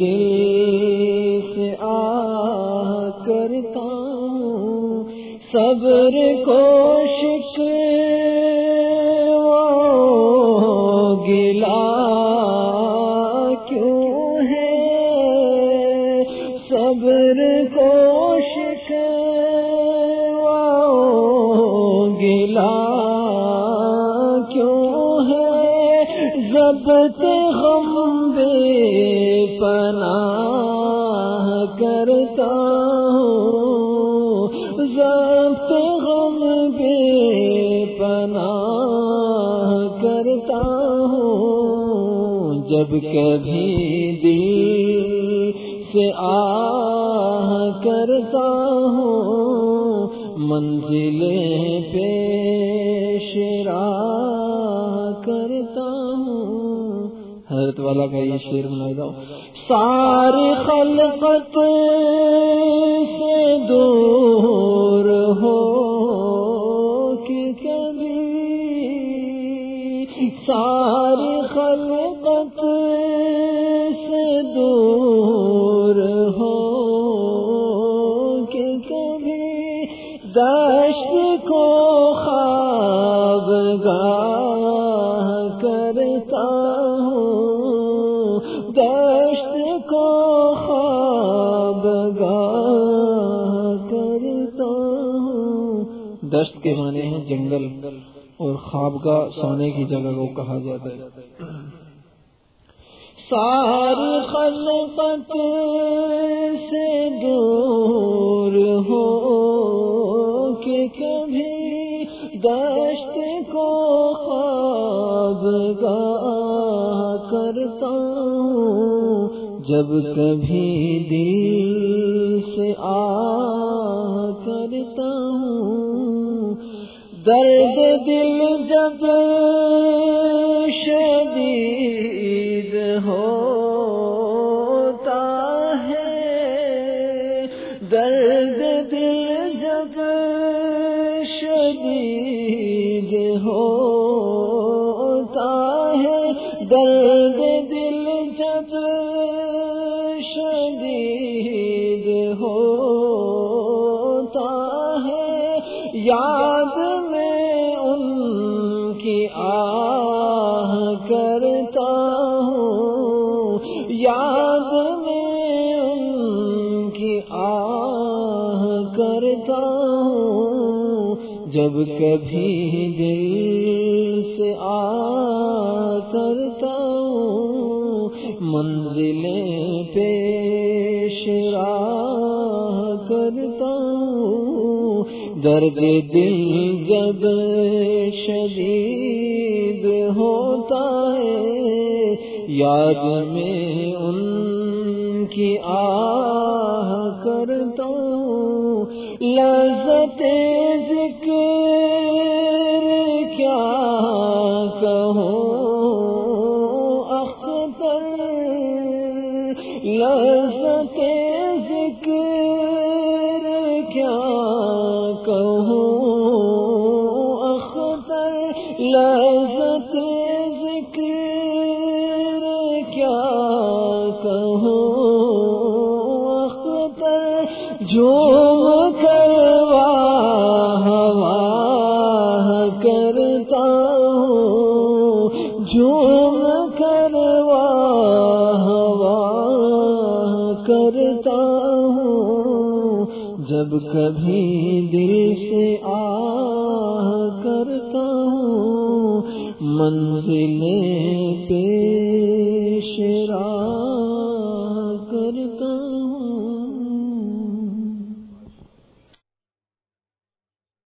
دل سے آ کرتا ہوں صبر کو کوشش گلا کیوں ہے؟ صبر ضبط غم بے پناہ کرتا ہوں ضبط غم بے پناہ کرتا ہوں، جب کبھی دل سے آہ کرتا ہوں منزل پیش راہ حضرت والا کا یہ شیر بنائی دو۔ ساری خلقت سے دور ہو کہ کبھی ساری خلقت سے دور ہو کہ کبھی دشت کو خواب گاہ دشت کو خواب گاہ کرتا ہوں۔ دشت کے معنی ہیں جنگل اور خواب کا سونے کی جگہ کو کہا جاتا ہے۔ ساری خلقت سے دور ہو کہ کبھی دشت کو خواب گاہ کرتا ہوں۔ جب کبھی دل سے آ کرتا ہوں، درد دل جب شدید ہوتا ہے، درد دل جب شدید ہوتا ہے، درد یاد میں ان کی آہ کرتا ہوں۔ یاد میں ان کی آہ کرتا ہوں۔ جب کبھی دل سے آ کرتا ہوں منزلیں پیش راہ کرتا ہوں۔ درد دل جب شدید ہوتا ہے، یاد میں ان کی آہ کرتا ہوں۔ لذت ذکر کیا کہوں؟ لذت ذکر کیا کہوں؟ اختر لذت ذکر کیا کہوں؟ اختر جھوم کروا ہوا کرتا ہوں جھوم کروا جب کبھی دل سے آ کرتا ہوں منزلیں